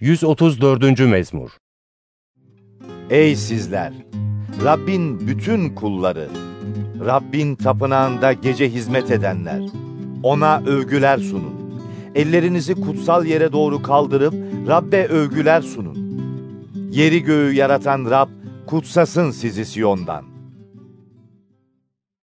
134. Mezmur Ey sizler! Rabbin bütün kulları, Rabbin tapınağında gece hizmet edenler, ona övgüler sunun. Ellerinizi kutsal yere doğru kaldırıp Rabbe övgüler sunun. Yeri göğü yaratan Rab kutsasın sizi Siyon'dan.